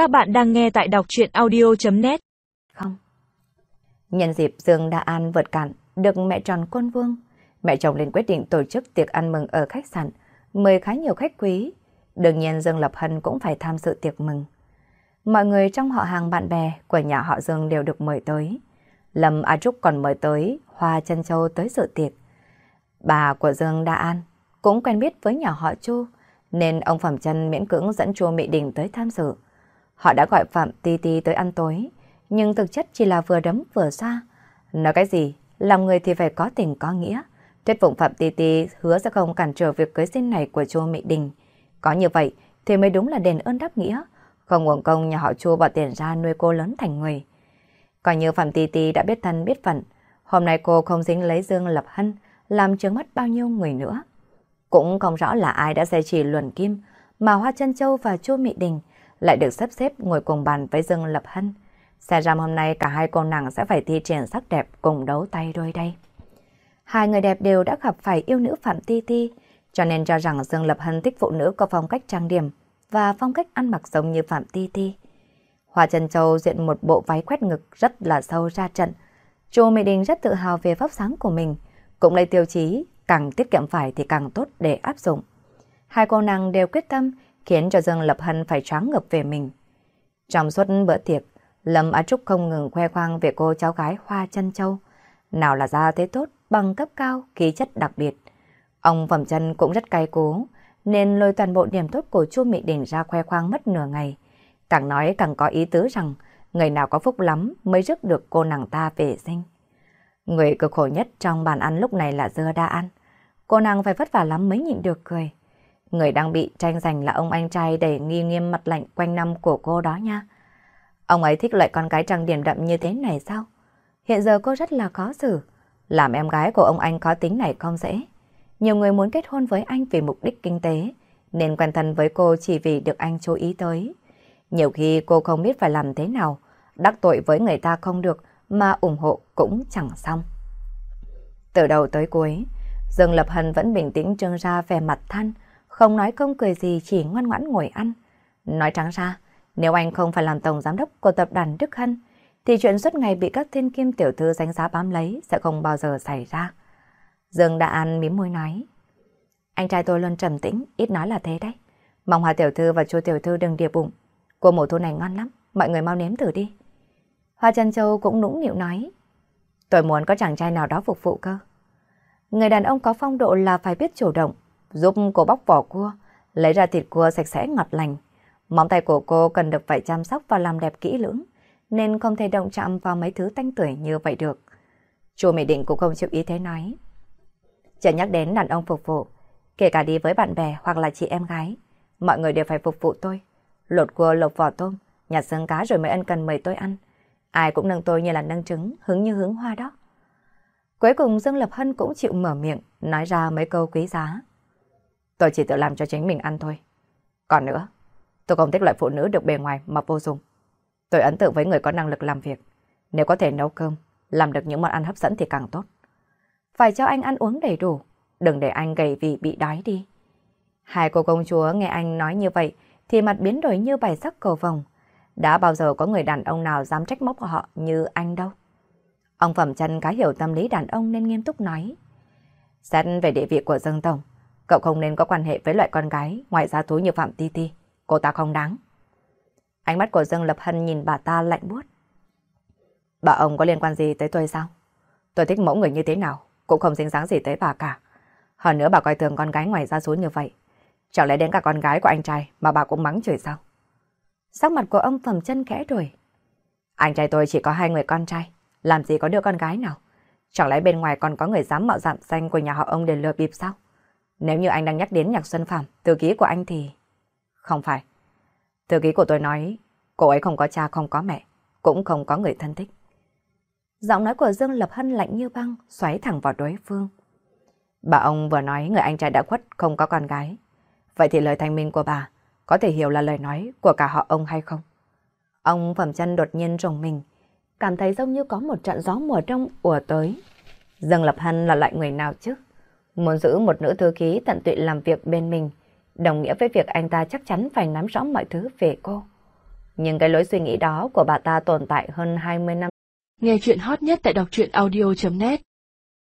Các bạn đang nghe tại đọc chuyện audio.net Không. Nhân dịp Dương Đa An vượt cạn được mẹ tròn quân vương, mẹ chồng lên quyết định tổ chức tiệc ăn mừng ở khách sạn, mời khá nhiều khách quý. Đương nhiên Dương Lập Hân cũng phải tham dự tiệc mừng. Mọi người trong họ hàng bạn bè của nhà họ Dương đều được mời tới. Lâm A Trúc còn mời tới Hoa Trân Châu tới dự tiệc. Bà của Dương Đa An cũng quen biết với nhà họ Chu, nên ông Phẩm Trân miễn cưỡng dẫn Chu Mỹ Đình tới tham dự. Họ đã gọi Phạm Ti Ti tới ăn tối, nhưng thực chất chỉ là vừa đấm vừa xa. Nói cái gì, làm người thì phải có tình có nghĩa. Thuyết phụng Phạm Ti Ti hứa sẽ không cản trở việc cưới xin này của Chu Mỹ Đình. Có như vậy thì mới đúng là đền ơn đáp nghĩa, không uổng công nhà họ Chu bỏ tiền ra nuôi cô lớn thành người. Coi như Phạm Ti Ti đã biết thân biết phận, hôm nay cô không dính lấy Dương Lập Hân, làm trướng mắt bao nhiêu người nữa. Cũng không rõ là ai đã xe chỉ luận kim, mà Hoa Trân Châu và Chu Mỹ Đình lại được sắp xếp ngồi cùng bàn với Dương Lập Hân. Xe ra hôm nay cả hai cô nàng sẽ phải thi triển sắc đẹp cùng đấu tay đôi đây. Hai người đẹp đều đã gặp phải yêu nữ Phạm Ti Ti, cho nên cho rằng Dương Lập Hân thích phụ nữ có phong cách trang điểm và phong cách ăn mặc giống như Phạm Ti Ti. Hoa Trần Châu diện một bộ váy quét ngực rất là sâu ra trận. Chu Mỹ Đình rất tự hào về pháp sáng của mình, cũng lấy tiêu chí càng tiết kiệm phải thì càng tốt để áp dụng. Hai cô nàng đều quyết tâm khiến cho Dương Lập Hân phải choáng ngập về mình. Trong suốt bữa tiệc, Lâm Á Trúc không ngừng khoe khoang về cô cháu gái Hoa Chân Châu. Nào là da thế tốt, bằng cấp cao, khí chất đặc biệt. Ông Phẩm Chân cũng rất cay cú, nên lôi toàn bộ điểm tốt của Chu Mỹ Đình ra khoe khoang mất nửa ngày. Càng nói càng có ý tứ rằng người nào có phúc lắm mới rước được cô nàng ta về sinh. Người cực khổ nhất trong bàn ăn lúc này là Dưa Đa An. Cô nàng phải vất vả lắm mới nhịn được cười. Người đang bị tranh giành là ông anh trai đầy nghi nghiêm mặt lạnh quanh năm của cô đó nha. Ông ấy thích loại con gái trang điểm đậm như thế này sao? Hiện giờ cô rất là khó xử. Làm em gái của ông anh có tính này không dễ. Nhiều người muốn kết hôn với anh vì mục đích kinh tế, nên quen thân với cô chỉ vì được anh chú ý tới. Nhiều khi cô không biết phải làm thế nào, đắc tội với người ta không được, mà ủng hộ cũng chẳng xong. Từ đầu tới cuối, Dương Lập Hân vẫn bình tĩnh trương ra vẻ mặt than, không nói không cười gì chỉ ngoan ngoãn ngồi ăn. Nói trắng ra, nếu anh không phải làm tổng giám đốc của tập đoàn Đức Hân, thì chuyện suốt ngày bị các thiên kim tiểu thư đánh giá bám lấy sẽ không bao giờ xảy ra. Dương đã ăn mím môi nói. Anh trai tôi luôn trầm tĩnh, ít nói là thế đấy. Mong hòa tiểu thư và chu tiểu thư đừng địa bụng. Cô mổ thu này ngon lắm, mọi người mau nếm thử đi. Hoa Trân Châu cũng nũng nịu nói. Tôi muốn có chàng trai nào đó phục vụ cơ. Người đàn ông có phong độ là phải biết chủ động, giúp cô bóc vỏ cua, lấy ra thịt cua sạch sẽ ngọt lành. Móng tay của cô cần được phải chăm sóc và làm đẹp kỹ lưỡng, nên không thể động chạm vào mấy thứ tanh tuổi như vậy được. Chu Mỹ Định cũng không chịu ý thế nói. Chẳng nhắc đến đàn ông phục vụ, kể cả đi với bạn bè hoặc là chị em gái, mọi người đều phải phục vụ tôi. Lột cua lột vỏ tôm, nhặt xương cá rồi mới ân cần mời tôi ăn. Ai cũng nâng tôi như là nâng trứng, hứng như hướng hoa đó. Cuối cùng Dương Lập Hân cũng chịu mở miệng, nói ra mấy câu quý giá. Tôi chỉ tự làm cho chính mình ăn thôi. Còn nữa, tôi không thích loại phụ nữ được bề ngoài mà vô dụng. Tôi ấn tượng với người có năng lực làm việc. Nếu có thể nấu cơm, làm được những món ăn hấp dẫn thì càng tốt. Phải cho anh ăn uống đầy đủ, đừng để anh gầy vì bị đói đi. Hai cô công chúa nghe anh nói như vậy thì mặt biến đổi như bài sắc cầu vồng. Đã bao giờ có người đàn ông nào dám trách móc họ như anh đâu. Ông Phẩm chân cá hiểu tâm lý đàn ông nên nghiêm túc nói. Xét về địa vị của dân Tổng, cậu không nên có quan hệ với loại con gái ngoài giá thú như Phạm Ti Ti. Cô ta không đáng. Ánh mắt của Dương Lập Hân nhìn bà ta lạnh buốt. Bà ông có liên quan gì tới tôi sao? Tôi thích mẫu người như thế nào, cũng không dính dáng gì tới bà cả. Hơn nữa bà coi thường con gái ngoài ra số như vậy. Chẳng lẽ đến cả con gái của anh trai mà bà cũng mắng chửi sao? Sắc mặt của ông Phẩm chân khẽ rồi Anh trai tôi chỉ có hai người con trai, làm gì có đứa con gái nào? Chẳng lẽ bên ngoài còn có người dám mạo dạm danh của nhà họ ông để lừa bịp sao? Nếu như anh đang nhắc đến nhạc Xuân Phạm, thư ký của anh thì... Không phải. Thư ký của tôi nói, cô ấy không có cha không có mẹ, cũng không có người thân thích. Giọng nói của Dương Lập Hân lạnh như băng, xoáy thẳng vào đối phương. Bà ông vừa nói người anh trai đã khuất không có con gái. Vậy thì lời thanh minh của bà có thể hiểu là lời nói của cả họ ông hay không? Ông Phẩm chân đột nhiên rồng mình, cảm thấy giống như có một trận gió mùa đông ùa tới. Dương Lập Hân là loại người nào chứ? Muốn giữ một nữ thư ký tận tụy làm việc bên mình, đồng nghĩa với việc anh ta chắc chắn phải nắm rõ mọi thứ về cô. Nhưng cái lối suy nghĩ đó của bà ta tồn tại hơn 20 năm. Nghe chuyện hot nhất tại đọc truyện audio.net